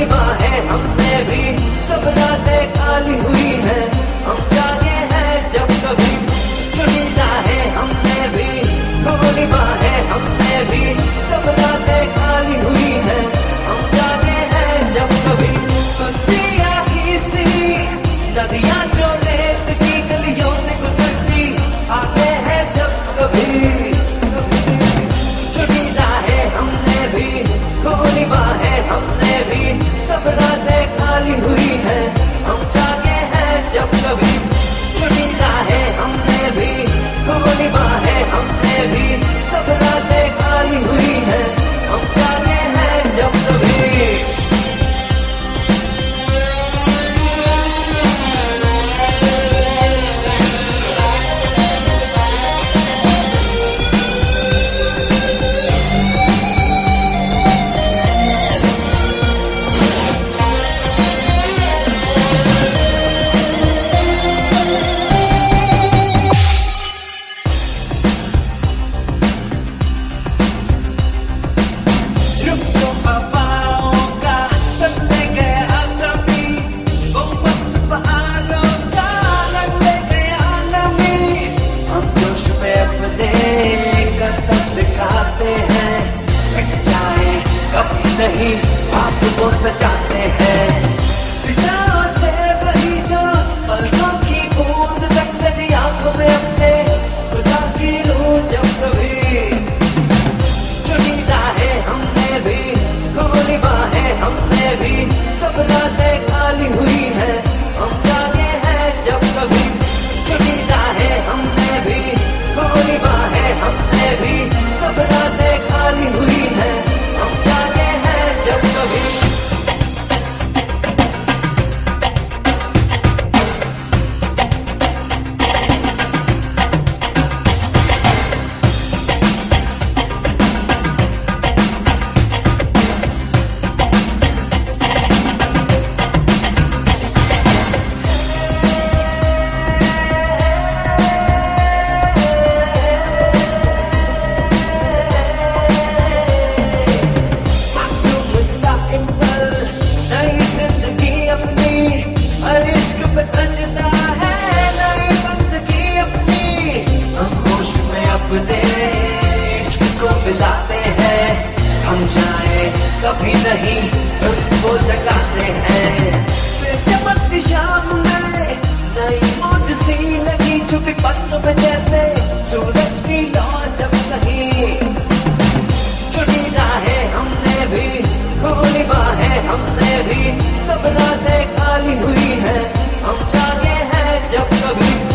सिवा है हमने भी। सपना देखा हुई नहीं को मिलाते हैं। हम जाए, कभी नहीं खुद को जगाते हैं। चमक शाम में, नई मौज सी लगी छुपी पत्तों में जैसे सूरज की लौ जब कहीं। चुनी है हमने भी, खोली बाहें हमने भी, सब रातें खाली हुई है। हम जागे हैं जब कभी